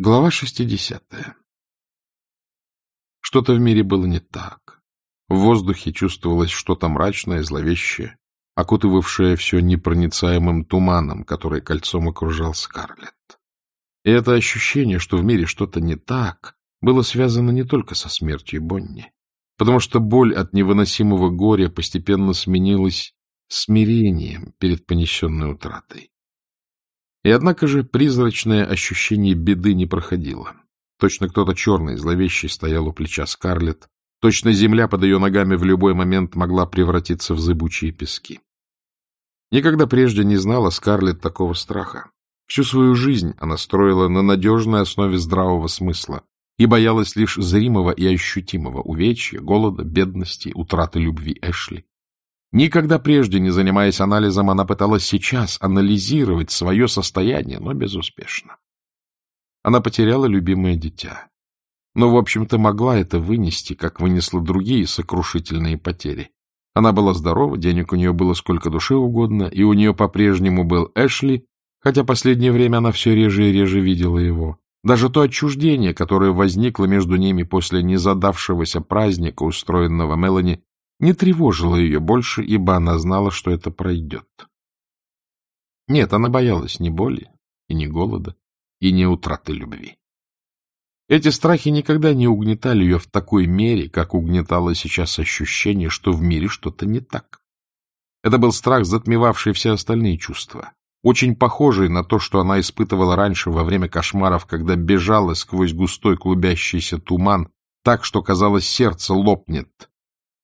Глава 60. Что-то в мире было не так. В воздухе чувствовалось что-то мрачное, зловещее, окутывавшее все непроницаемым туманом, который кольцом окружал Скарлетт. И это ощущение, что в мире что-то не так, было связано не только со смертью Бонни, потому что боль от невыносимого горя постепенно сменилась смирением перед понесенной утратой. И однако же призрачное ощущение беды не проходило. Точно кто-то черный, зловещий, стоял у плеча Скарлетт. Точно земля под ее ногами в любой момент могла превратиться в зыбучие пески. Никогда прежде не знала Скарлетт такого страха. Всю свою жизнь она строила на надежной основе здравого смысла и боялась лишь зримого и ощутимого увечья, голода, бедности, утраты любви Эшли. Никогда прежде не занимаясь анализом, она пыталась сейчас анализировать свое состояние, но безуспешно. Она потеряла любимое дитя. Но, в общем-то, могла это вынести, как вынесла другие сокрушительные потери. Она была здорова, денег у нее было сколько душе угодно, и у нее по-прежнему был Эшли, хотя последнее время она все реже и реже видела его. Даже то отчуждение, которое возникло между ними после незадавшегося праздника, устроенного Мелани, не тревожило ее больше, ибо она знала, что это пройдет. Нет, она боялась ни боли, и ни голода, и ни утраты любви. Эти страхи никогда не угнетали ее в такой мере, как угнетало сейчас ощущение, что в мире что-то не так. Это был страх, затмевавший все остальные чувства, очень похожий на то, что она испытывала раньше во время кошмаров, когда бежала сквозь густой клубящийся туман, так что, казалось, сердце лопнет,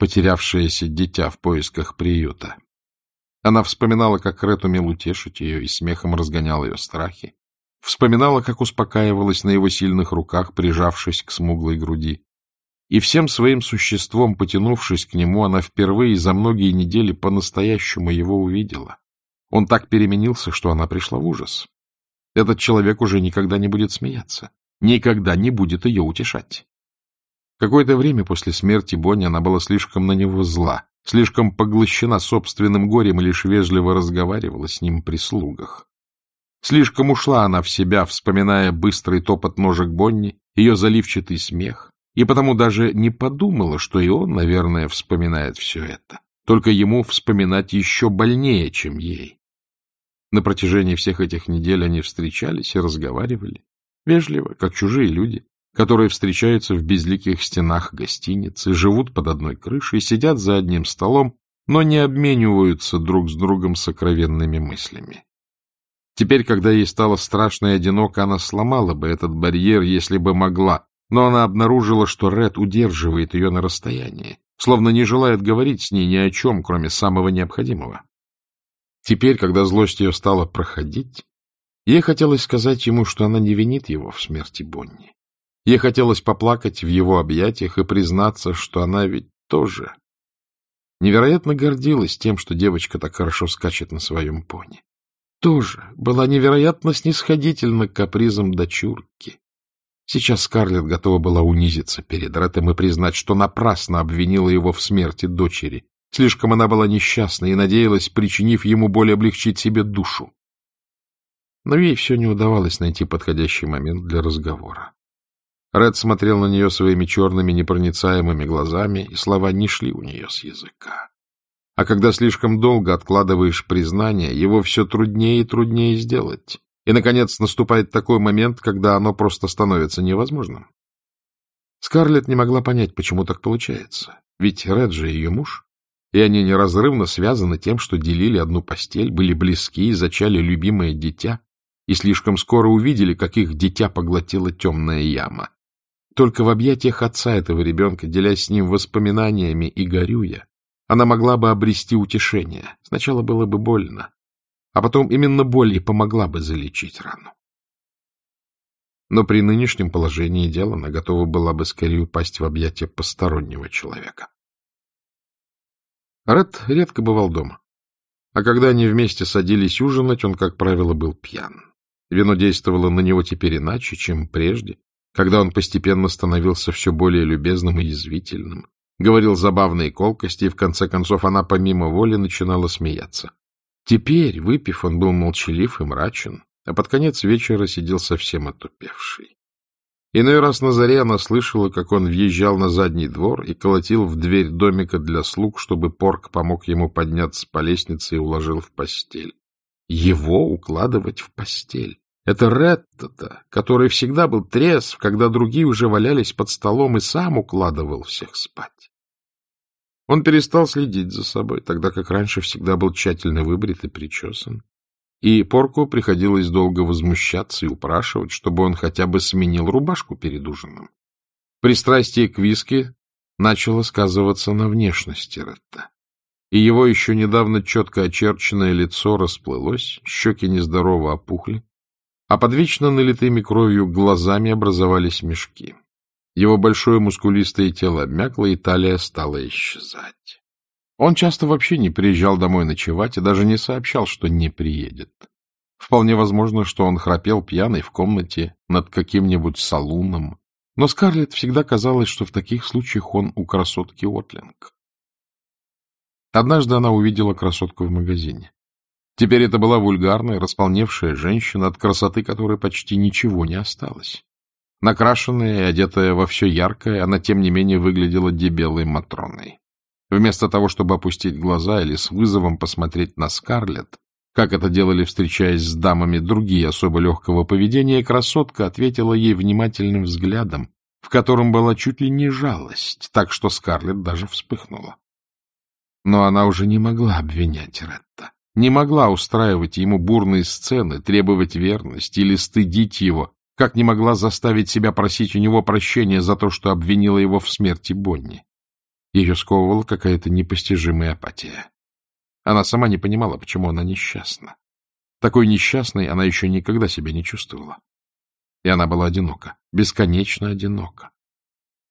потерявшееся дитя в поисках приюта. Она вспоминала, как Ред умел утешить ее и смехом разгонял ее страхи. Вспоминала, как успокаивалась на его сильных руках, прижавшись к смуглой груди. И всем своим существом, потянувшись к нему, она впервые за многие недели по-настоящему его увидела. Он так переменился, что она пришла в ужас. Этот человек уже никогда не будет смеяться, никогда не будет ее утешать. Какое-то время после смерти Бонни она была слишком на него зла, слишком поглощена собственным горем и лишь вежливо разговаривала с ним при слугах. Слишком ушла она в себя, вспоминая быстрый топот ножек Бонни, ее заливчатый смех, и потому даже не подумала, что и он, наверное, вспоминает все это. Только ему вспоминать еще больнее, чем ей. На протяжении всех этих недель они встречались и разговаривали, вежливо, как чужие люди, которые встречаются в безликих стенах гостиницы, живут под одной крышей, сидят за одним столом, но не обмениваются друг с другом сокровенными мыслями. Теперь, когда ей стало страшно и одиноко, она сломала бы этот барьер, если бы могла, но она обнаружила, что Ред удерживает ее на расстоянии, словно не желает говорить с ней ни о чем, кроме самого необходимого. Теперь, когда злость ее стала проходить, ей хотелось сказать ему, что она не винит его в смерти Бонни. Ей хотелось поплакать в его объятиях и признаться, что она ведь тоже невероятно гордилась тем, что девочка так хорошо скачет на своем пони. Тоже была невероятно снисходительна к капризам дочурки. Сейчас Скарлетт готова была унизиться перед Рэтом и признать, что напрасно обвинила его в смерти дочери. Слишком она была несчастна и надеялась, причинив ему боль, облегчить себе душу. Но ей все не удавалось найти подходящий момент для разговора. Ред смотрел на нее своими черными непроницаемыми глазами, и слова не шли у нее с языка. А когда слишком долго откладываешь признание, его все труднее и труднее сделать. И, наконец, наступает такой момент, когда оно просто становится невозможным. Скарлетт не могла понять, почему так получается. Ведь Ред же ее муж, и они неразрывно связаны тем, что делили одну постель, были близки и зачали любимое дитя, и слишком скоро увидели, как их дитя поглотила темная яма. Только в объятиях отца этого ребенка, делясь с ним воспоминаниями и горюя, она могла бы обрести утешение. Сначала было бы больно, а потом именно боль и помогла бы залечить рану. Но при нынешнем положении дела она готова была бы скорее упасть в объятия постороннего человека. Ред редко бывал дома. А когда они вместе садились ужинать, он, как правило, был пьян. Вино действовало на него теперь иначе, чем прежде, когда он постепенно становился все более любезным и язвительным, говорил забавные колкости, и в конце концов она помимо воли начинала смеяться. Теперь, выпив, он был молчалив и мрачен, а под конец вечера сидел совсем отупевший. Иной раз на заре она слышала, как он въезжал на задний двор и колотил в дверь домика для слуг, чтобы Порк помог ему подняться по лестнице и уложил в постель. Его укладывать в постель. Это Ретта-то, который всегда был трезв, когда другие уже валялись под столом и сам укладывал всех спать. Он перестал следить за собой, тогда как раньше всегда был тщательно выбрит и причесан и Порку приходилось долго возмущаться и упрашивать, чтобы он хотя бы сменил рубашку перед ужином. Пристрастие к виски начало сказываться на внешности Ретта, и его еще недавно четко очерченное лицо расплылось, щеки нездорово опухли, а под вечно налитыми кровью глазами образовались мешки. Его большое мускулистое тело обмякло, и талия стала исчезать. Он часто вообще не приезжал домой ночевать и даже не сообщал, что не приедет. Вполне возможно, что он храпел пьяный в комнате над каким-нибудь салуном, но Скарлетт всегда казалось, что в таких случаях он у красотки Отлинг. Однажды она увидела красотку в магазине. Теперь это была вульгарная, располневшая женщина, от красоты которой почти ничего не осталось. Накрашенная и одетая во все яркое, она, тем не менее, выглядела дебелой Матроной. Вместо того, чтобы опустить глаза или с вызовом посмотреть на Скарлетт, как это делали, встречаясь с дамами другие особо легкого поведения, красотка ответила ей внимательным взглядом, в котором была чуть ли не жалость, так что Скарлетт даже вспыхнула. Но она уже не могла обвинять Ретта, не могла устраивать ему бурные сцены, требовать верности или стыдить его, как не могла заставить себя просить у него прощения за то, что обвинила его в смерти Бонни. Ее сковывала какая-то непостижимая апатия. Она сама не понимала, почему она несчастна. Такой несчастной она еще никогда себя не чувствовала. И она была одинока, бесконечно одинока.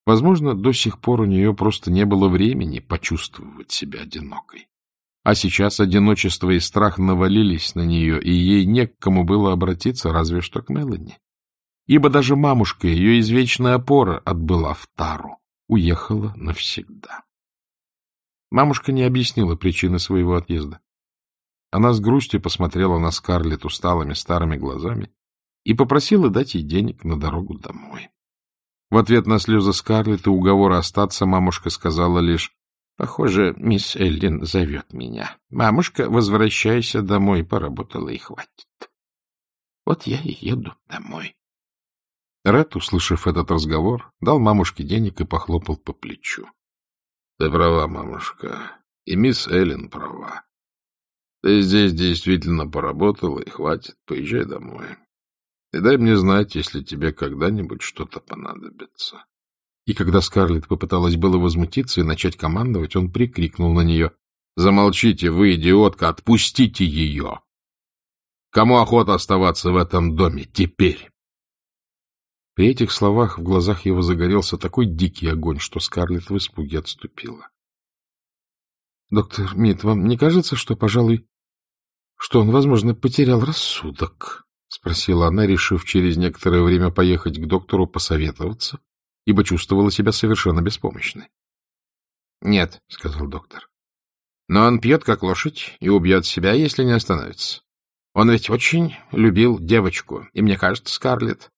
Возможно, до сих пор у нее просто не было времени почувствовать себя одинокой. А сейчас одиночество и страх навалились на нее, и ей не к кому было обратиться, разве что к Мелани. Ибо даже мамушка, ее извечная опора, отбыла в тару уехала навсегда. Мамушка не объяснила причины своего отъезда. Она с грустью посмотрела на Скарлетт усталыми старыми глазами и попросила дать ей денег на дорогу домой. В ответ на слезы Скарлетт и уговоры остаться мамушка сказала лишь, «Похоже, мисс Эллин зовет меня. Мамушка, возвращайся домой, поработала и хватит. Вот я и еду домой». Ред, услышав этот разговор, дал мамушке денег и похлопал по плечу. — Ты права, мамушка, и мисс Эллен права. Ты здесь действительно поработала, и хватит, поезжай домой. И дай мне знать, если тебе когда-нибудь что-то понадобится. И когда Скарлетт попыталась было возмутиться и начать командовать, он прикрикнул на нее. — Замолчите, вы, идиотка, отпустите ее! Кому охота оставаться в этом доме теперь? При этих словах в глазах его загорелся такой дикий огонь, что Скарлетт в испуге отступила. — Доктор Мит, вам не кажется, что, пожалуй, что он, возможно, потерял рассудок? — спросила она, решив через некоторое время поехать к доктору посоветоваться, ибо чувствовала себя совершенно беспомощной. — Нет, — сказал доктор. — Но он пьет, как лошадь, и убьет себя, если не остановится. Он ведь очень любил девочку, и, мне кажется, Скарлетт,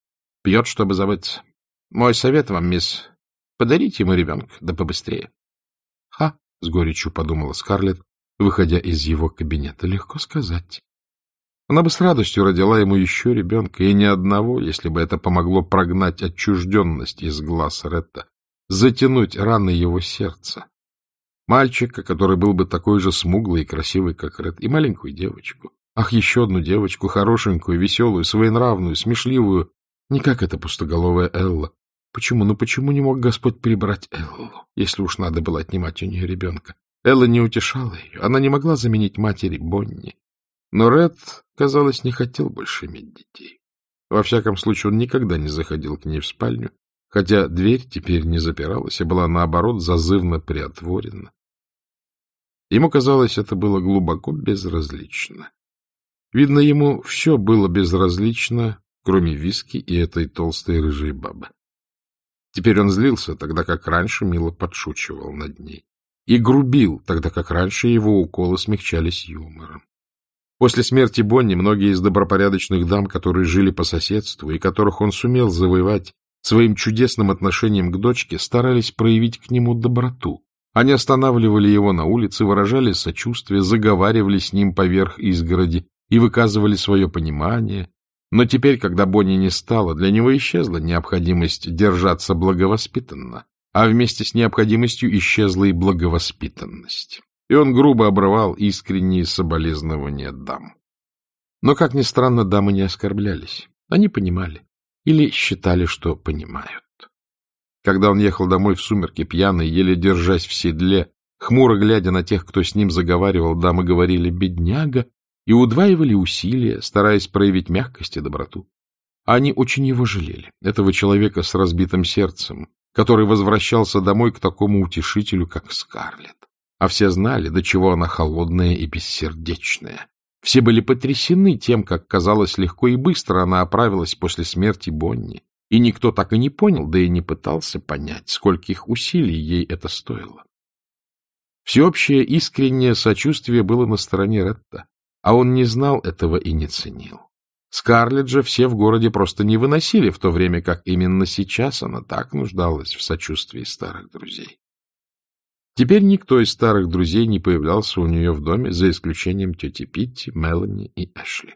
Пьет, чтобы забыться. Мой совет вам, мисс, подарите ему ребенка, да побыстрее. — Ха! — с горечью подумала Скарлетт, выходя из его кабинета. Легко сказать. Она бы с радостью родила ему еще ребенка, и ни одного, если бы это помогло прогнать отчужденность из глаз Ретта, затянуть раны его сердца. Мальчика, который был бы такой же смуглый и красивый, как Ред, и маленькую девочку. Ах, еще одну девочку, хорошенькую, веселую, своенравную, смешливую, не как эта пустоголовая Элла. Почему, ну почему не мог Господь прибрать Эллу, если уж надо было отнимать у нее ребенка? Элла не утешала ее, она не могла заменить матери Бонни. Но Ред, казалось, не хотел больше иметь детей. Во всяком случае, он никогда не заходил к ней в спальню, хотя дверь теперь не запиралась, а была, наоборот, зазывно приотворена. Ему казалось, это было глубоко безразлично. Видно, ему все было безразлично, кроме виски и этой толстой рыжей бабы. Теперь он злился, тогда как раньше мило подшучивал над ней. И грубил, тогда как раньше его уколы смягчались юмором. После смерти Бонни многие из добропорядочных дам, которые жили по соседству и которых он сумел завоевать, своим чудесным отношением к дочке старались проявить к нему доброту. Они останавливали его на улице, выражали сочувствие, заговаривали с ним поверх изгороди и выказывали свое понимание. Но теперь, когда Бонни не стало, для него исчезла необходимость держаться благовоспитанно, а вместе с необходимостью исчезла и благовоспитанность. И он грубо обрывал искренние соболезнования дам. Но, как ни странно, дамы не оскорблялись. Они понимали или считали, что понимают. Когда он ехал домой в сумерки пьяный, еле держась в седле, хмуро глядя на тех, кто с ним заговаривал, дамы говорили «бедняга» и удваивали усилия, стараясь проявить мягкость и доброту. Они очень его жалели, этого человека с разбитым сердцем, который возвращался домой к такому утешителю, как Скарлетт. А все знали, до чего она холодная и бессердечная. Все были потрясены тем, как, казалось, легко и быстро она оправилась после смерти Бонни, и никто так и не понял, да и не пытался понять, скольких усилий ей это стоило. Всеобщее искреннее сочувствие было на стороне Ретта, а он не знал этого и не ценил. Скарлетт же все в городе просто не выносили, в то время как именно сейчас она так нуждалась в сочувствии старых друзей. Теперь никто из старых друзей не появлялся у нее в доме, за исключением тети Питти, Мелани и Эшли.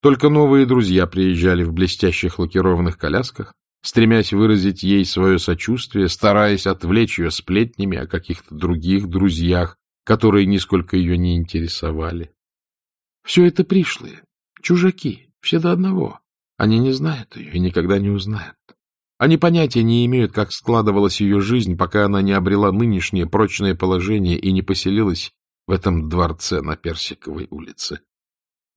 Только новые друзья приезжали в блестящих лакированных колясках, стремясь выразить ей свое сочувствие, стараясь отвлечь ее сплетнями о каких-то других друзьях, которые нисколько ее не интересовали. Все это пришлые, чужаки, все до одного. Они не знают ее и никогда не узнают. Они понятия не имеют, как складывалась ее жизнь, пока она не обрела нынешнее прочное положение и не поселилась в этом дворце на Персиковой улице.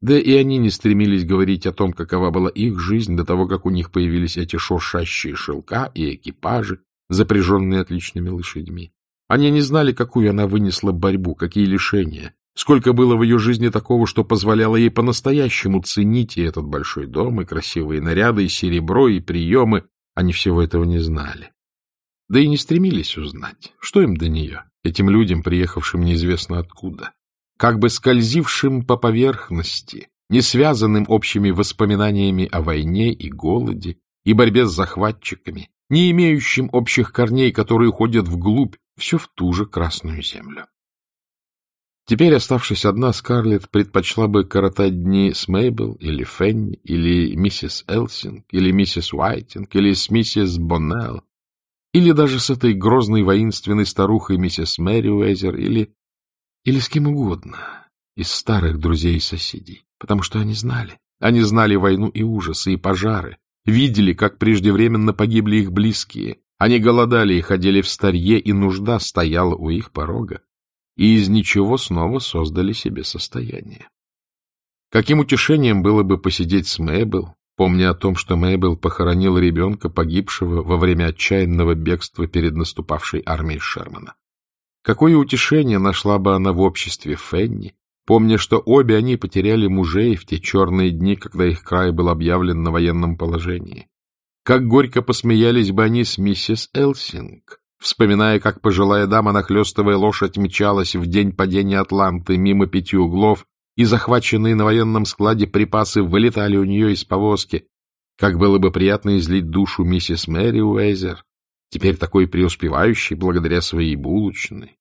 Да и они не стремились говорить о том, какова была их жизнь до того, как у них появились эти шуршащие шелка и экипажи, запряженные отличными лошадьми. Они не знали, какую она вынесла борьбу, какие лишения, сколько было в ее жизни такого, что позволяло ей по-настоящему ценить и этот большой дом, и красивые наряды, и серебро, и приемы, они всего этого не знали. Да и не стремились узнать, что им до нее, этим людям, приехавшим неизвестно откуда, как бы скользившим по поверхности, не связанным общими воспоминаниями о войне и голоде, и борьбе с захватчиками, не имеющим общих корней, которые ходят вглубь, все в ту же Красную Землю. Теперь, оставшись одна, Скарлетт предпочла бы коротать дни с Мейбл или Фенни, или миссис Элсинг, или миссис Уайтинг, или с миссис Боннелл, или даже с этой грозной воинственной старухой миссис Мэри Уэзер, или... или с кем угодно из старых друзей и соседей, потому что они знали. Они знали войну и ужасы, и пожары, видели, как преждевременно погибли их близкие, они голодали и ходили в старье, и нужда стояла у их порога и из ничего снова создали себе состояние. Каким утешением было бы посидеть с Мэйбл, помня о том, что Мэйбл похоронил ребенка, погибшего во время отчаянного бегства перед наступавшей армией Шермана. Какое утешение нашла бы она в обществе Фенни, помня, что обе они потеряли мужей в те черные дни, когда их край был объявлен на военном положении. Как горько посмеялись бы они с миссис Элсинг, вспоминая, как пожилая дама, нахлестывая лошадь, мчалась в день падения Атланты мимо пяти углов, и захваченные на военном складе припасы вылетали у нее из повозки. Как было бы приятно излить душу миссис Мэри Уэйзер, теперь такой преуспевающей благодаря своей булочной,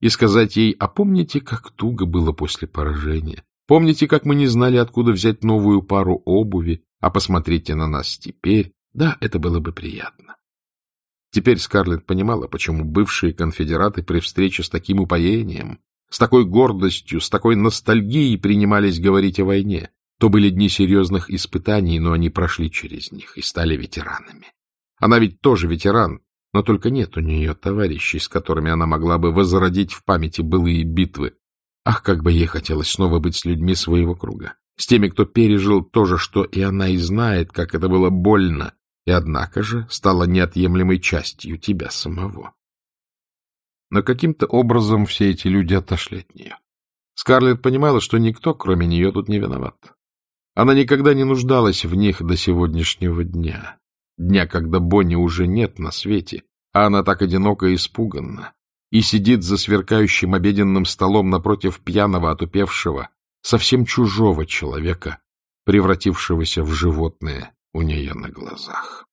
и сказать ей, а помните, как туго было после поражения? Помните, как мы не знали, откуда взять новую пару обуви, а посмотрите на нас теперь? Да, это было бы приятно. Теперь Скарлетт понимала, почему бывшие конфедераты при встрече с таким упоением, с такой гордостью, с такой ностальгией принимались говорить о войне. То были дни серьезных испытаний, но они прошли через них и стали ветеранами. Она ведь тоже ветеран, но только нет у нее товарищей, с которыми она могла бы возродить в памяти былые битвы. Ах, как бы ей хотелось снова быть с людьми своего круга, с теми, кто пережил то же, что и она, и знает, как это было больно, и однако же стала неотъемлемой частью тебя самого. Но каким-то образом все эти люди отошли от нее. Скарлетт понимала, что никто, кроме нее, тут не виноват. Она никогда не нуждалась в них до сегодняшнего дня, дня, когда Бонни уже нет на свете, а она так одиноко и испуганна, и сидит за сверкающим обеденным столом напротив пьяного, отупевшего, совсем чужого человека, превратившегося в животное у нее на глазах.